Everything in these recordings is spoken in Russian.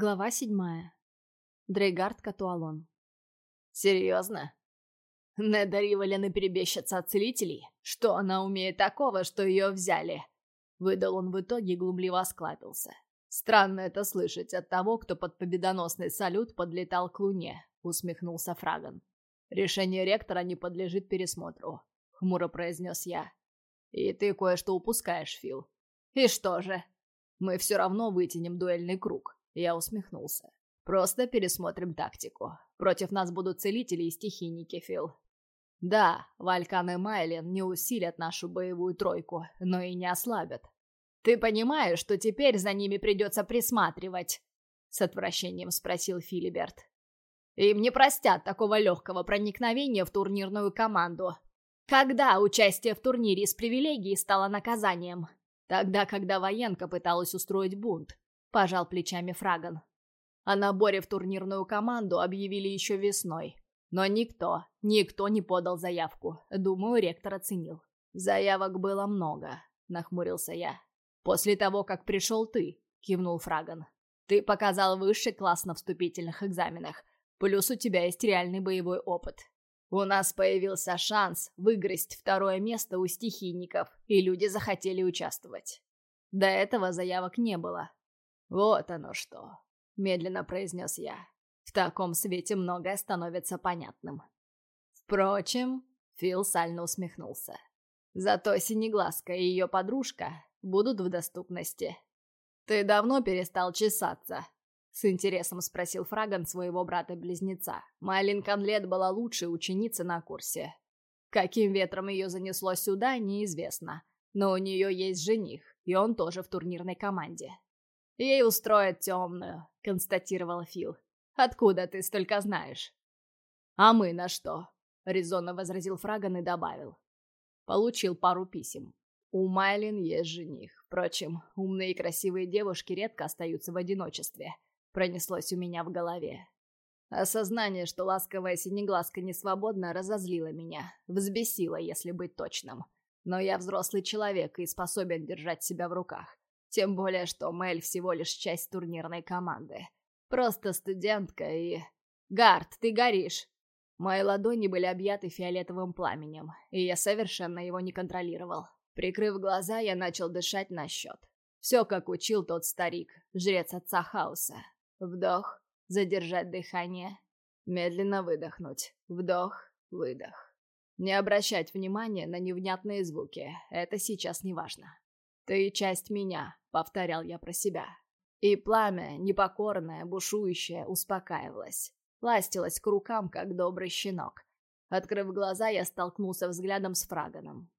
Глава седьмая. Дрейгард Катуалон. «Серьезно? Неда Риволя перебещется от целителей? Что она умеет такого, что ее взяли?» Выдал он в итоге и глумливо осклабился. «Странно это слышать от того, кто под победоносный салют подлетал к Луне», — усмехнулся Фраган. «Решение ректора не подлежит пересмотру», — хмуро произнес я. «И ты кое-что упускаешь, Фил». «И что же?» «Мы все равно вытянем дуэльный круг», я усмехнулся. «Просто пересмотрим тактику. Против нас будут целители и стихийники, Фил. Да, Валькан и Майлен не усилят нашу боевую тройку, но и не ослабят. Ты понимаешь, что теперь за ними придется присматривать?» С отвращением спросил Филиберт. «Им не простят такого легкого проникновения в турнирную команду. Когда участие в турнире с привилегией стало наказанием? Тогда, когда военка пыталась устроить бунт. — пожал плечами Фраган. О наборе в турнирную команду объявили еще весной. Но никто, никто не подал заявку. Думаю, ректор оценил. «Заявок было много», — нахмурился я. «После того, как пришел ты», — кивнул Фраган. «Ты показал высший класс на вступительных экзаменах. Плюс у тебя есть реальный боевой опыт. У нас появился шанс выиграть второе место у стихийников, и люди захотели участвовать. До этого заявок не было, «Вот оно что», — медленно произнес я. «В таком свете многое становится понятным». Впрочем, Фил сально усмехнулся. «Зато Синеглазка и ее подружка будут в доступности». «Ты давно перестал чесаться?» С интересом спросил Фраган своего брата-близнеца. Майлин Конлет была лучшей ученицей на курсе. Каким ветром ее занесло сюда, неизвестно. Но у нее есть жених, и он тоже в турнирной команде. «Ей устроят темную», — констатировал Фил. «Откуда ты столько знаешь?» «А мы на что?» — резонно возразил Фраган и добавил. Получил пару писем. У Майлин есть жених. Впрочем, умные и красивые девушки редко остаются в одиночестве. Пронеслось у меня в голове. Осознание, что ласковая синеглазка не свободна, разозлило меня. Взбесило, если быть точным. Но я взрослый человек и способен держать себя в руках. Тем более, что Мэль всего лишь часть турнирной команды. Просто студентка и... Гард, ты горишь! Мои ладони были объяты фиолетовым пламенем, и я совершенно его не контролировал. Прикрыв глаза, я начал дышать на счет. Все, как учил тот старик, жрец отца хаоса. Вдох, задержать дыхание, медленно выдохнуть. Вдох, выдох. Не обращать внимания на невнятные звуки, это сейчас не важно. «Ты часть меня», — повторял я про себя. И пламя, непокорное, бушующее, успокаивалось. Ластилось к рукам, как добрый щенок. Открыв глаза, я столкнулся взглядом с Фраганом.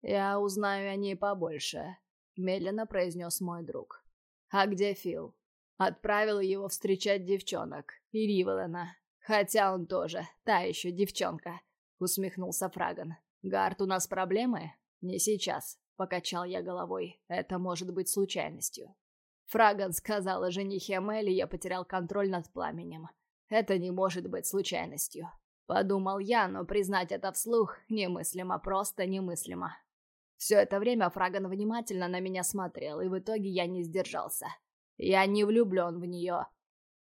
«Я узнаю о ней побольше», — медленно произнес мой друг. «А где Фил?» Отправил его встречать девчонок. И Ривелена. Хотя он тоже, та еще девчонка. Усмехнулся Фраган. «Гарт, у нас проблемы?» «Не сейчас. Покачал я головой. Это может быть случайностью. Фраган сказал о женихе Амели, я потерял контроль над пламенем. Это не может быть случайностью. Подумал я, но признать это вслух немыслимо, просто немыслимо. Все это время Фраган внимательно на меня смотрел, и в итоге я не сдержался. Я не влюблен в нее.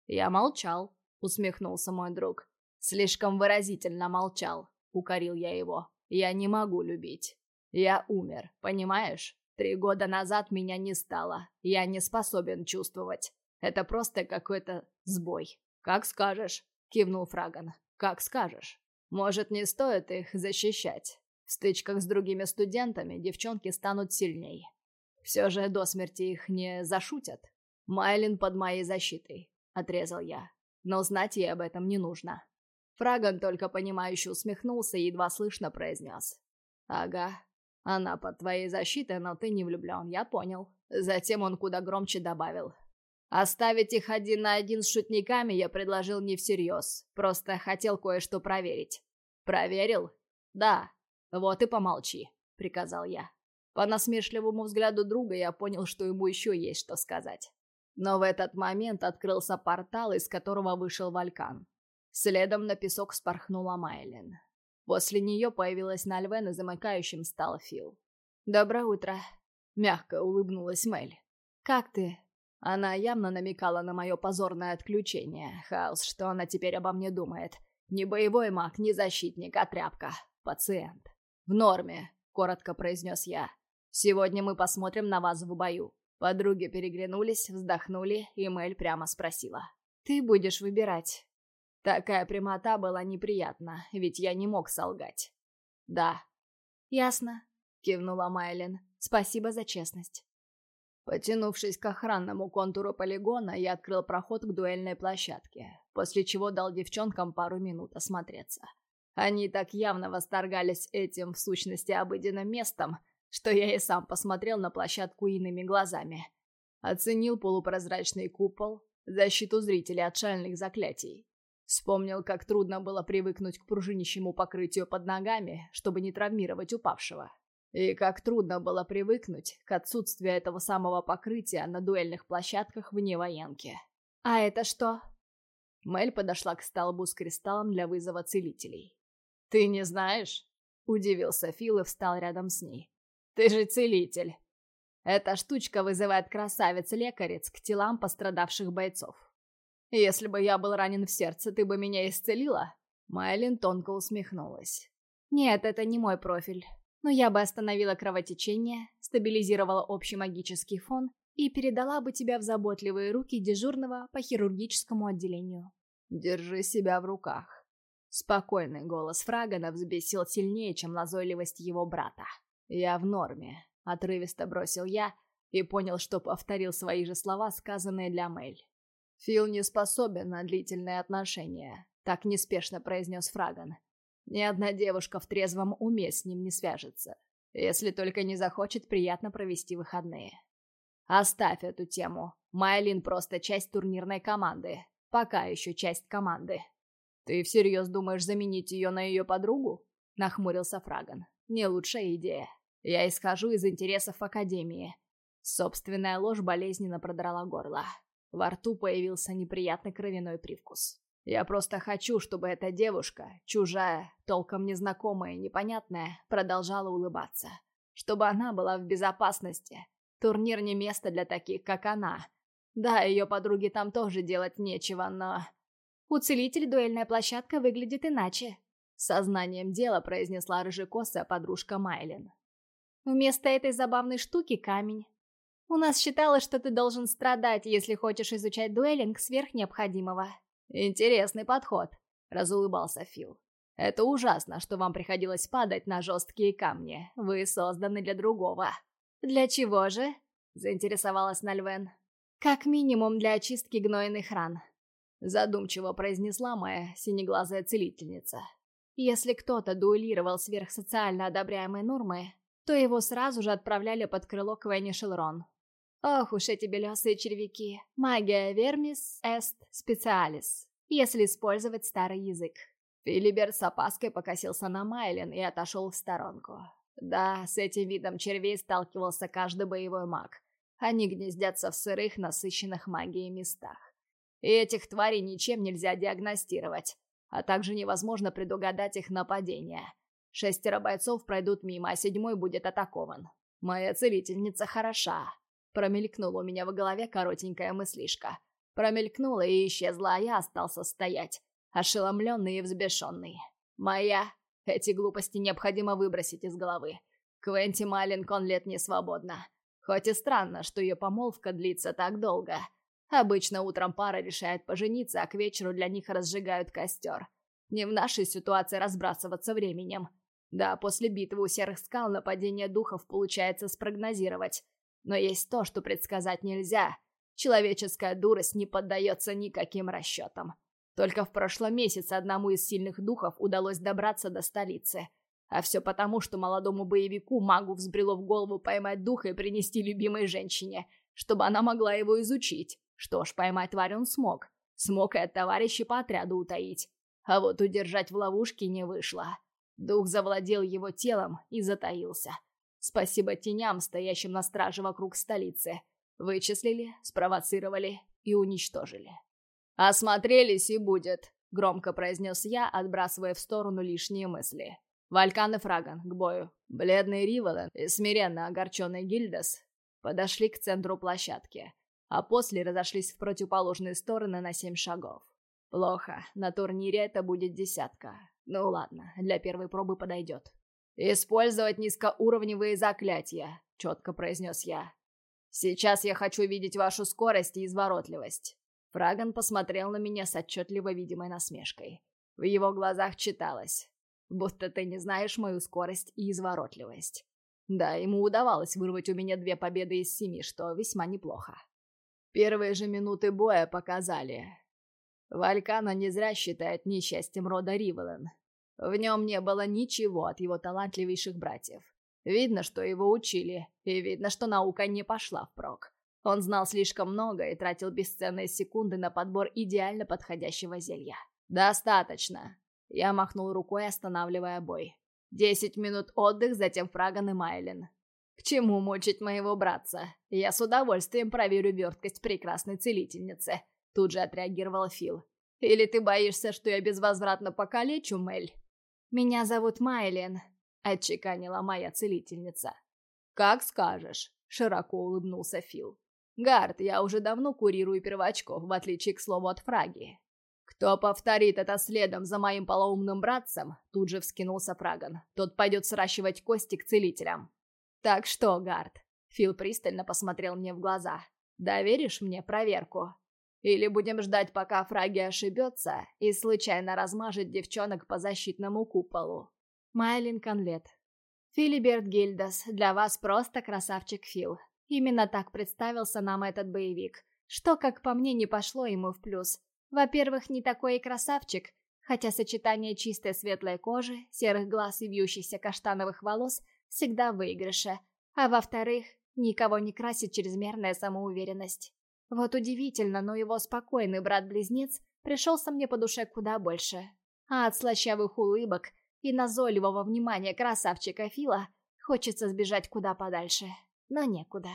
Я молчал, усмехнулся мой друг. Слишком выразительно молчал, укорил я его. Я не могу любить. Я умер, понимаешь? Три года назад меня не стало. Я не способен чувствовать. Это просто какой-то сбой. Как скажешь, кивнул Фраган. Как скажешь. Может, не стоит их защищать. В стычках с другими студентами девчонки станут сильней. Все же до смерти их не зашутят. Майлин под моей защитой, отрезал я. Но знать ей об этом не нужно. Фраган только понимающе усмехнулся и едва слышно произнес. «Ага, она под твоей защитой, но ты не влюблен, я понял. Затем он куда громче добавил. Оставить их один на один с шутниками я предложил не всерьез. Просто хотел кое-что проверить. Проверил? Да. Вот и помолчи, приказал я. По насмешливому взгляду друга я понял, что ему еще есть что сказать. Но в этот момент открылся портал, из которого вышел Валькан. Следом на песок спорхнула Майлин. После нее появилась Нальвен и замыкающим стал Фил. «Доброе утро», — мягко улыбнулась Мэль. «Как ты?» Она явно намекала на мое позорное отключение. Хаос, что она теперь обо мне думает. Не боевой маг, не защитник, а тряпка. Пациент. «В норме», — коротко произнес я. «Сегодня мы посмотрим на вас в бою». Подруги переглянулись, вздохнули, и Мэль прямо спросила. «Ты будешь выбирать». Такая прямота была неприятна, ведь я не мог солгать. «Да». «Ясно», — кивнула Майлин. «Спасибо за честность». Потянувшись к охранному контуру полигона, я открыл проход к дуэльной площадке, после чего дал девчонкам пару минут осмотреться. Они так явно восторгались этим, в сущности, обыденным местом, что я и сам посмотрел на площадку иными глазами. Оценил полупрозрачный купол, защиту зрителей от шальных заклятий. Вспомнил, как трудно было привыкнуть к пружинищему покрытию под ногами, чтобы не травмировать упавшего. И как трудно было привыкнуть к отсутствию этого самого покрытия на дуэльных площадках вне военки. «А это что?» Мэль подошла к столбу с кристаллом для вызова целителей. «Ты не знаешь?» — удивился Фил и встал рядом с ней. «Ты же целитель!» Эта штучка вызывает красавиц-лекарец к телам пострадавших бойцов. «Если бы я был ранен в сердце, ты бы меня исцелила?» Майлин тонко усмехнулась. «Нет, это не мой профиль но я бы остановила кровотечение, стабилизировала общий магический фон и передала бы тебя в заботливые руки дежурного по хирургическому отделению. «Держи себя в руках». Спокойный голос Фрагана взбесил сильнее, чем назойливость его брата. «Я в норме», — отрывисто бросил я и понял, что повторил свои же слова, сказанные для Мэль. «Фил не способен на длительные отношения», — так неспешно произнес Фраган. Ни одна девушка в трезвом уме с ним не свяжется, если только не захочет приятно провести выходные. Оставь эту тему. Майлин просто часть турнирной команды. Пока еще часть команды. Ты всерьез думаешь заменить ее на ее подругу? Нахмурился Фраган. Не лучшая идея. Я исхожу из интересов Академии. Собственная ложь болезненно продрала горло. Во рту появился неприятный кровяной привкус. Я просто хочу, чтобы эта девушка, чужая, толком незнакомая и непонятная, продолжала улыбаться. Чтобы она была в безопасности. Турнир не место для таких, как она. Да, ее подруге там тоже делать нечего, но... У целителей дуэльная площадка выглядит иначе. Сознанием дела произнесла рыжекосая подружка Майлин. Вместо этой забавной штуки камень. У нас считалось, что ты должен страдать, если хочешь изучать дуэлинг сверх необходимого. «Интересный подход», — разулыбался Фил. «Это ужасно, что вам приходилось падать на жесткие камни. Вы созданы для другого». «Для чего же?» — заинтересовалась Нальвен. «Как минимум для очистки гнойных ран», — задумчиво произнесла моя синеглазая целительница. «Если кто-то дуэлировал сверхсоциально одобряемые нормы, то его сразу же отправляли под крыло к Венни Шелрон. Ох уж эти белесые червяки. Магия вермис эст специалис, если использовать старый язык. Филибер с опаской покосился на Майлен и отошел в сторонку. Да, с этим видом червей сталкивался каждый боевой маг. Они гнездятся в сырых, насыщенных магией местах. И этих тварей ничем нельзя диагностировать, а также невозможно предугадать их нападение. Шестеро бойцов пройдут мимо, а седьмой будет атакован. Моя целительница хороша, Промелькнула у меня в голове коротенькая мыслишка. Промелькнула и исчезла, а я остался стоять, ошеломленный и взбешенный. Моя... Эти глупости необходимо выбросить из головы. Квенти Малинкон лет не свободна. Хоть и странно, что ее помолвка длится так долго. Обычно утром пара решает пожениться, а к вечеру для них разжигают костер. Не в нашей ситуации разбрасываться временем. Да, после битвы у серых скал нападение духов получается спрогнозировать. Но есть то, что предсказать нельзя. Человеческая дурость не поддается никаким расчетам. Только в прошлом месяце одному из сильных духов удалось добраться до столицы. А все потому, что молодому боевику магу взбрело в голову поймать духа и принести любимой женщине, чтобы она могла его изучить. Что ж, поймать тварь он смог. Смог и от товарищей по отряду утаить. А вот удержать в ловушке не вышло. Дух завладел его телом и затаился. Спасибо теням, стоящим на страже вокруг столицы. Вычислили, спровоцировали и уничтожили. «Осмотрелись и будет», — громко произнес я, отбрасывая в сторону лишние мысли. Валькан и Фраган к бою. Бледный Риволен и смиренно огорченный Гильдас подошли к центру площадки. а после разошлись в противоположные стороны на семь шагов. Плохо, на турнире это будет десятка. Ну ладно, для первой пробы подойдет. «Использовать низкоуровневые заклятия», — четко произнес я. «Сейчас я хочу видеть вашу скорость и изворотливость». Фраган посмотрел на меня с отчетливо видимой насмешкой. В его глазах читалось, будто ты не знаешь мою скорость и изворотливость. Да, ему удавалось вырвать у меня две победы из семи, что весьма неплохо. Первые же минуты боя показали. Валькана не зря считает несчастьем рода Ривелен. В нем не было ничего от его талантливейших братьев. Видно, что его учили, и видно, что наука не пошла впрок. Он знал слишком много и тратил бесценные секунды на подбор идеально подходящего зелья. «Достаточно!» Я махнул рукой, останавливая бой. «Десять минут отдых, затем Фраган и Майлин. К чему мучить моего братца? Я с удовольствием проверю верткость прекрасной целительницы», тут же отреагировал Фил. «Или ты боишься, что я безвозвратно покалечу, Мель?» «Меня зовут Майлин», — отчеканила моя целительница. «Как скажешь», — широко улыбнулся Фил. «Гард, я уже давно курирую первачков, в отличие, к слову, от Фраги. Кто повторит это следом за моим полоумным братцем, тут же вскинулся Фраган. Тот пойдет сращивать кости к целителям. Так что, Гард, Фил пристально посмотрел мне в глаза. Доверишь мне проверку? Или будем ждать, пока Фраги ошибется и случайно размажет девчонок по защитному куполу? Майлин Конлет. Филиберт Гильдас, для вас просто красавчик Фил. Именно так представился нам этот боевик. Что, как по мне, не пошло ему в плюс. Во-первых, не такой и красавчик, хотя сочетание чистой светлой кожи, серых глаз и вьющихся каштановых волос всегда выигрыше. А во-вторых, никого не красит чрезмерная самоуверенность. Вот удивительно, но его спокойный брат-близнец пришелся мне по душе куда больше. А от слащавых улыбок и назойливого внимания красавчика Фила хочется сбежать куда подальше. Но некуда.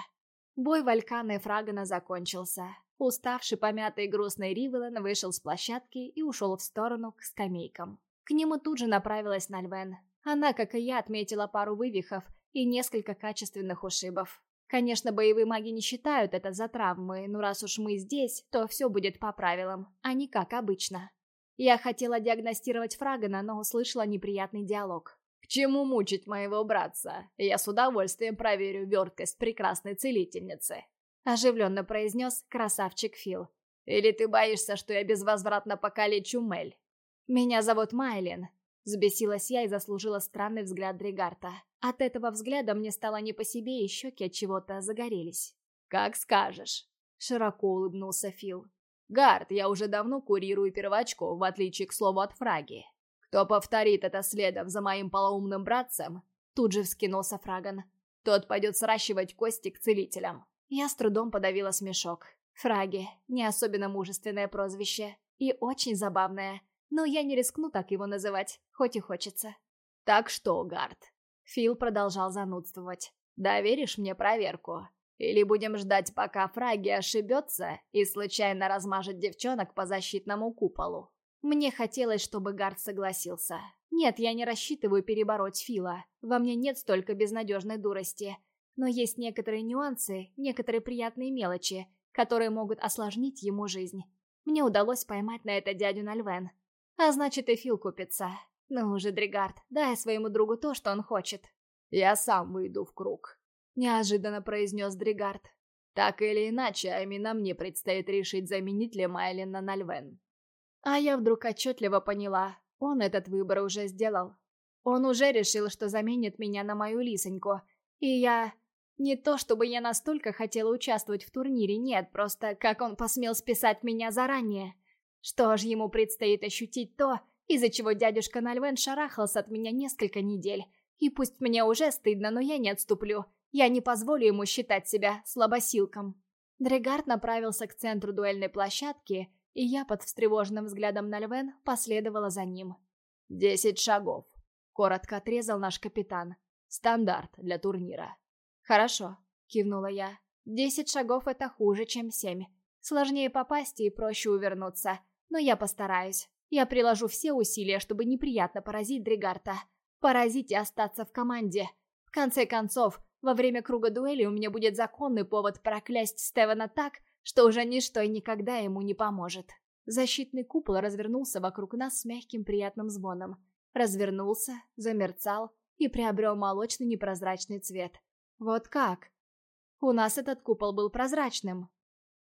Бой Валькана и Фрагана закончился. Уставший, помятый и грустный Ривелен вышел с площадки и ушел в сторону к скамейкам. К нему тут же направилась Нальвен. Она, как и я, отметила пару вывихов и несколько качественных ушибов. Конечно, боевые маги не считают это за травмы, но раз уж мы здесь, то все будет по правилам, а не как обычно. Я хотела диагностировать Фрагана, но услышала неприятный диалог. «К чему мучить моего братца? Я с удовольствием проверю верткость прекрасной целительницы», оживленно произнес красавчик Фил. «Или ты боишься, что я безвозвратно покалечу Мель?» «Меня зовут Майлин», Взбесилась я и заслужила странный взгляд Дригарта. От этого взгляда мне стало не по себе, и щеки от чего-то загорелись. «Как скажешь», — широко улыбнулся Фил. «Гард, я уже давно курирую первачков, в отличие, к слову, от Фраги. Кто повторит это следом за моим полоумным братцем?» Тут же вскинулся Фраган. «Тот пойдет сращивать кости к целителям». Я с трудом подавила смешок. Фраги — не особенно мужественное прозвище. И очень забавное. Но я не рискну так его называть, хоть и хочется. «Так что, Гард?» Фил продолжал занудствовать. «Доверишь мне проверку? Или будем ждать, пока Фраги ошибется и случайно размажет девчонок по защитному куполу?» Мне хотелось, чтобы Гард согласился. Нет, я не рассчитываю перебороть Фила. Во мне нет столько безнадежной дурости. Но есть некоторые нюансы, некоторые приятные мелочи, которые могут осложнить ему жизнь. Мне удалось поймать на это дядю Нальвен. А значит, и Фил купится. Ну уже, Дригард, дай своему другу то, что он хочет. Я сам выйду в круг. Неожиданно произнес Дригард. Так или иначе, а именно мне предстоит решить, заменить ли Майлина на Львен. А я вдруг отчетливо поняла, он этот выбор уже сделал. Он уже решил, что заменит меня на мою лисоньку. И я... Не то, чтобы я настолько хотела участвовать в турнире, нет, просто как он посмел списать меня заранее. Что ж, ему предстоит ощутить то, из-за чего дядюшка Нальвен шарахался от меня несколько недель. И пусть мне уже стыдно, но я не отступлю. Я не позволю ему считать себя слабосилком. Дрегард направился к центру дуэльной площадки, и я под встревоженным взглядом Нальвен последовала за ним. «Десять шагов», — коротко отрезал наш капитан. «Стандарт для турнира». «Хорошо», — кивнула я. «Десять шагов — это хуже, чем семь. Сложнее попасть и проще увернуться. Но я постараюсь. Я приложу все усилия, чтобы неприятно поразить Дригарта. Поразить и остаться в команде. В конце концов, во время круга дуэли у меня будет законный повод проклясть Стевена так, что уже ничто и никогда ему не поможет. Защитный купол развернулся вокруг нас с мягким приятным звоном. Развернулся, замерцал и приобрел молочный непрозрачный цвет. Вот как? У нас этот купол был прозрачным.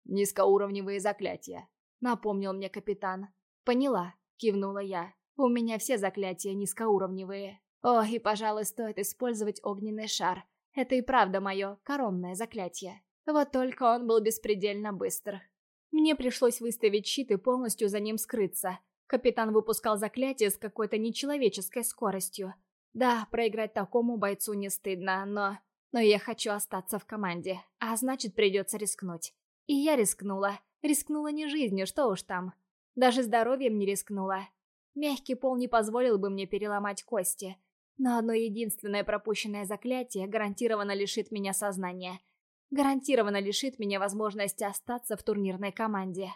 Низкоуровневые заклятия, напомнил мне капитан. Поняла, кивнула я. У меня все заклятия низкоуровневые. О, и, пожалуй, стоит использовать огненный шар. Это и правда мое коронное заклятие. Вот только он был беспредельно быстр. Мне пришлось выставить щит и полностью за ним скрыться. Капитан выпускал заклятие с какой-то нечеловеческой скоростью. Да, проиграть такому бойцу не стыдно, но... Но я хочу остаться в команде, а значит придется рискнуть. И я рискнула. Рискнула не жизнью, что уж там. Даже здоровьем не рискнула. Мягкий пол не позволил бы мне переломать кости. Но одно единственное пропущенное заклятие гарантированно лишит меня сознания. Гарантированно лишит меня возможности остаться в турнирной команде.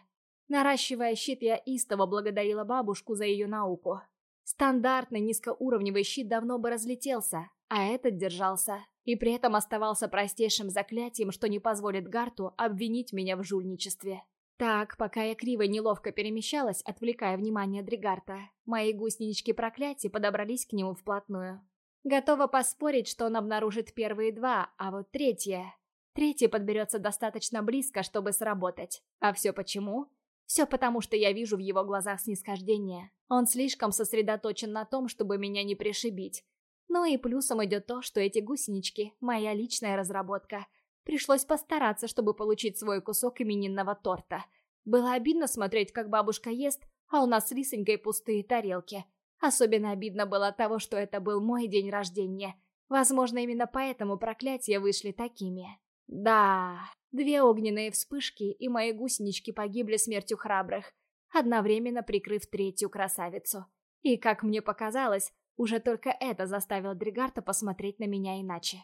Наращивая щит, я истово благодарила бабушку за ее науку. Стандартный низкоуровневый щит давно бы разлетелся, а этот держался. И при этом оставался простейшим заклятием, что не позволит Гарту обвинить меня в жульничестве. Так, пока я криво и неловко перемещалась, отвлекая внимание Дригарта, мои гусенички проклятия подобрались к нему вплотную. Готова поспорить, что он обнаружит первые два, а вот третье... Третье подберется достаточно близко, чтобы сработать. А все почему? Все потому, что я вижу в его глазах снисхождение. Он слишком сосредоточен на том, чтобы меня не пришибить. Ну и плюсом идет то, что эти гусенички – моя личная разработка, Пришлось постараться, чтобы получить свой кусок именинного торта. Было обидно смотреть, как бабушка ест, а у нас с Лисонькой пустые тарелки. Особенно обидно было того, что это был мой день рождения. Возможно, именно поэтому проклятия вышли такими. Да, две огненные вспышки, и мои гусенички погибли смертью храбрых, одновременно прикрыв третью красавицу. И, как мне показалось, уже только это заставило Дригарта посмотреть на меня иначе.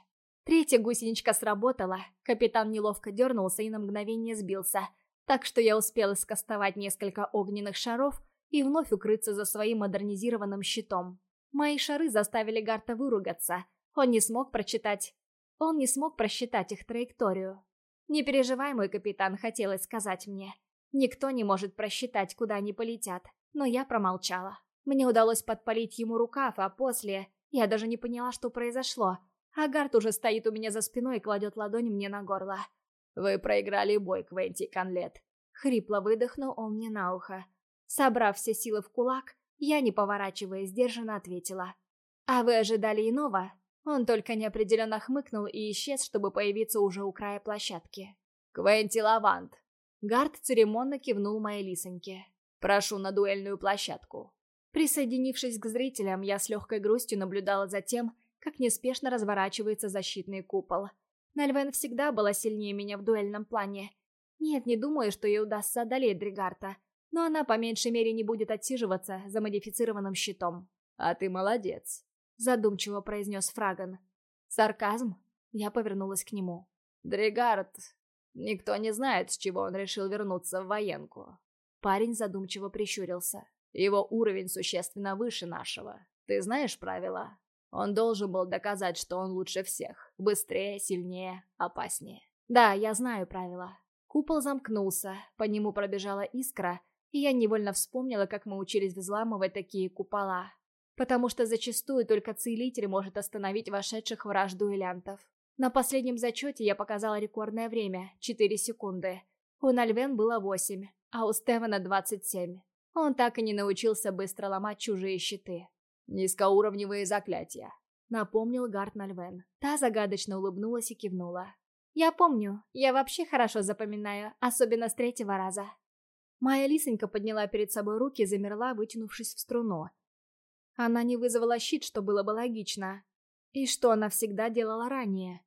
Третья гусеничка сработала, капитан неловко дернулся и на мгновение сбился, так что я успела скостовать несколько огненных шаров и вновь укрыться за своим модернизированным щитом. Мои шары заставили Гарта выругаться. Он не смог прочитать... Он не смог просчитать их траекторию. «Не переживай, мой капитан», — хотелось сказать мне. Никто не может просчитать, куда они полетят. Но я промолчала. Мне удалось подпалить ему рукав, а после... Я даже не поняла, что произошло — Агарт уже стоит у меня за спиной и кладет ладонь мне на горло. «Вы проиграли бой, Квенти Конлет». Хрипло выдохнул он мне на ухо. Собрав все силы в кулак, я, не поворачиваясь, сдержанно ответила. «А вы ожидали иного?» Он только неопределенно хмыкнул и исчез, чтобы появиться уже у края площадки. «Квенти Лавант!» Гард церемонно кивнул моей лисоньке. «Прошу на дуэльную площадку». Присоединившись к зрителям, я с легкой грустью наблюдала за тем, как неспешно разворачивается защитный купол. Нальвен всегда была сильнее меня в дуэльном плане. Нет, не думаю, что ей удастся одолеть Дригарта, но она по меньшей мере не будет отсиживаться за модифицированным щитом. «А ты молодец», — задумчиво произнес Фраган. «Сарказм?» Я повернулась к нему. «Дригард... Никто не знает, с чего он решил вернуться в военку». Парень задумчиво прищурился. «Его уровень существенно выше нашего. Ты знаешь правила?» Он должен был доказать, что он лучше всех. Быстрее, сильнее, опаснее. Да, я знаю правила. Купол замкнулся, по нему пробежала искра, и я невольно вспомнила, как мы учились взламывать такие купола. Потому что зачастую только целитель может остановить вошедших в раж дуэлянтов. На последнем зачете я показала рекордное время – 4 секунды. У Нальвен было 8, а у Стевена 27. Он так и не научился быстро ломать чужие щиты. «Низкоуровневые заклятия», — напомнил Гарт Нальвен. Та загадочно улыбнулась и кивнула. «Я помню. Я вообще хорошо запоминаю, особенно с третьего раза». Моя лисонька подняла перед собой руки и замерла, вытянувшись в струну. Она не вызвала щит, что было бы логично. И что она всегда делала ранее.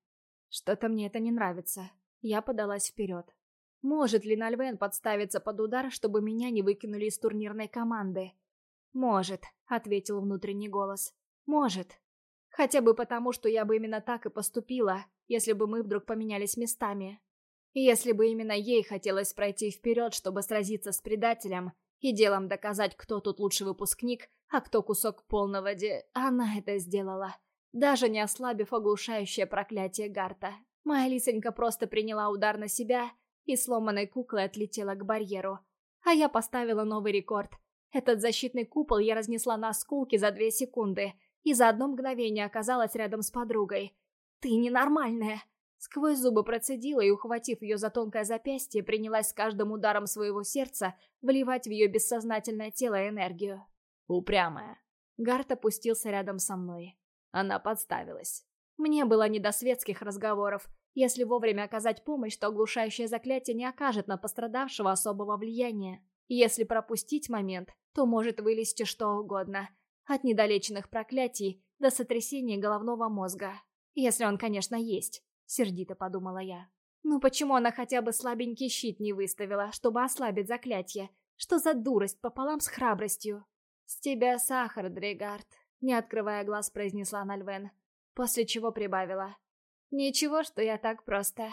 Что-то мне это не нравится. Я подалась вперед. Может ли Нальвен подставиться под удар, чтобы меня не выкинули из турнирной команды? «Может», — ответил внутренний голос. «Может. Хотя бы потому, что я бы именно так и поступила, если бы мы вдруг поменялись местами. Если бы именно ей хотелось пройти вперед, чтобы сразиться с предателем, и делом доказать, кто тут лучший выпускник, а кто кусок полного де... Она это сделала. Даже не ослабив оглушающее проклятие Гарта. Моя лисонька просто приняла удар на себя и сломанной куклой отлетела к барьеру. А я поставила новый рекорд. Этот защитный купол я разнесла на осколки за две секунды и за одно мгновение оказалась рядом с подругой. «Ты ненормальная!» Сквозь зубы процедила и, ухватив ее за тонкое запястье, принялась с каждым ударом своего сердца вливать в ее бессознательное тело энергию. Упрямая. Гарт опустился рядом со мной. Она подставилась. Мне было не до светских разговоров. Если вовремя оказать помощь, то оглушающее заклятие не окажет на пострадавшего особого влияния. Если пропустить момент, то может вылезти что угодно. От недолеченных проклятий до сотрясения головного мозга. Если он, конечно, есть, сердито подумала я. Ну почему она хотя бы слабенький щит не выставила, чтобы ослабить заклятие? Что за дурость пополам с храбростью? «С тебя сахар, Дригард», — не открывая глаз, произнесла Нальвен после чего прибавила. «Ничего, что я так просто.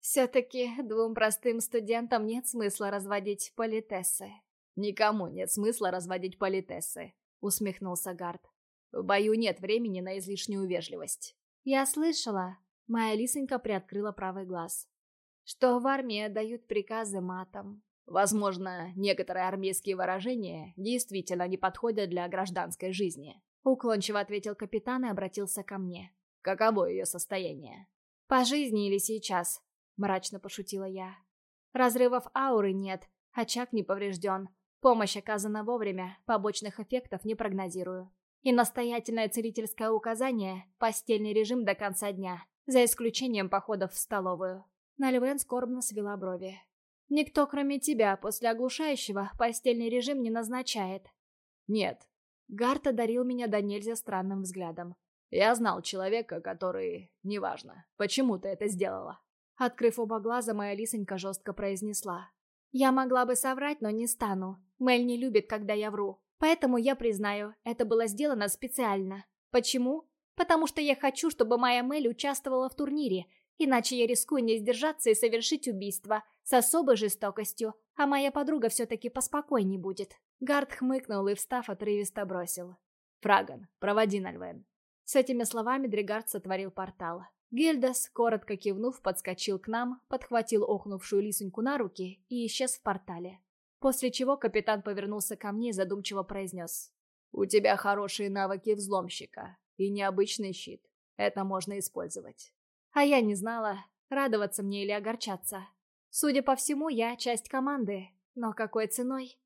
Все-таки двум простым студентам нет смысла разводить политессы». «Никому нет смысла разводить политессы», — усмехнулся Гард. «В бою нет времени на излишнюю вежливость». «Я слышала», — моя лисонька приоткрыла правый глаз, «что в армии дают приказы матом». Возможно, некоторые армейские выражения действительно не подходят для гражданской жизни. Уклончиво ответил капитан и обратился ко мне. Каково ее состояние? По жизни или сейчас? Мрачно пошутила я. Разрывов ауры нет, очаг не поврежден. Помощь оказана вовремя, побочных эффектов не прогнозирую. И настоятельное целительское указание – постельный режим до конца дня, за исключением походов в столовую. Нальвен скорбно свела брови. «Никто, кроме тебя, после оглушающего постельный режим не назначает». «Нет, Гарт одарил меня до нельзя странным взглядом. «Я знал человека, который... Неважно. Почему ты это сделала?» Открыв оба глаза, моя лисонька жестко произнесла. «Я могла бы соврать, но не стану. Мель не любит, когда я вру. Поэтому я признаю, это было сделано специально. Почему? Потому что я хочу, чтобы моя Мель участвовала в турнире, иначе я рискую не сдержаться и совершить убийство с особой жестокостью, а моя подруга все-таки поспокойней будет». Гард хмыкнул и, встав, отрывисто бросил. «Фраган, проводи Нальвен». С этими словами Дригард сотворил портал. Гильдас, коротко кивнув, подскочил к нам, подхватил охнувшую лисоньку на руки и исчез в портале. После чего капитан повернулся ко мне и задумчиво произнес. «У тебя хорошие навыки взломщика и необычный щит. Это можно использовать». А я не знала, радоваться мне или огорчаться. Судя по всему, я часть команды, но какой ценой?